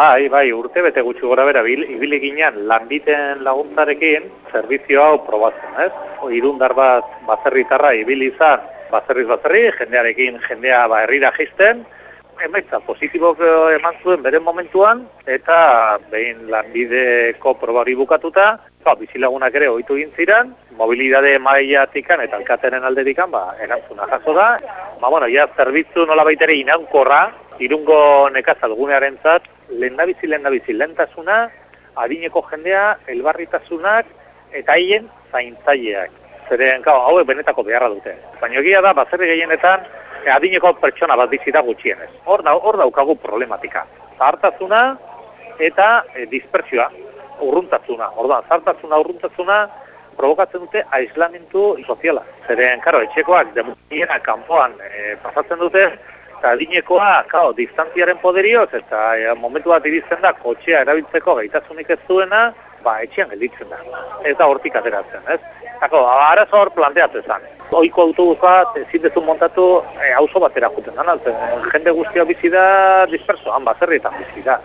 Bai, bai, urte bete gutxi gora bera, ibili ginean lanbiten laguntzarekin zerbizio hau probatzen, ez? Irundar bat bazerritarra ibili izan, bazerriz bazerri, jendearekin jendea ba, herrira jisten, emaitza positibok eh, eman zuen beren momentuan, eta behin lanbideko probari bukatuta, ba, bizilagunak ere ohitu ziren, mobilidade maiatikan eta alkateren alderikan, ba, erantzuna jaso da. Ba, bueno, ja, zerbitzu nola baitere inaunkorra, irungo nekazal gunearen zat, lehen nabizi, lentasuna, adineko jendea, elbarritasunak, eta haien zaintzaileak. Zeren, hau, hau benetako beharra dute. Baina egia da, bazerri gehienetan, adineko pertsona bat bizi da gutxienez. Hor, da, hor daukagu problematika. Zahartasuna eta e, dispersioa, urruntasuna. Orduan, zahartasuna, urruntasuna, provokatzen dute aislamentu soziala. Zeren, karo, etxekoak, demukiena, kanpoan e, pasatzen dute, eta adinekoa, kao, distantziaren poderioz, eta e, momentu bat irizten da, kotxea erabiltzeko gaitasunik ez duena, ba, etxean gelditzen da. Ez da hortik ateratzen, ez? Tako, arazo hor planteatu ezan. Oiko autobus bat, ezin dezu montatu, e, auzo batera juten da, jende guztia bizi da disperso, han bazerrietan bizi da.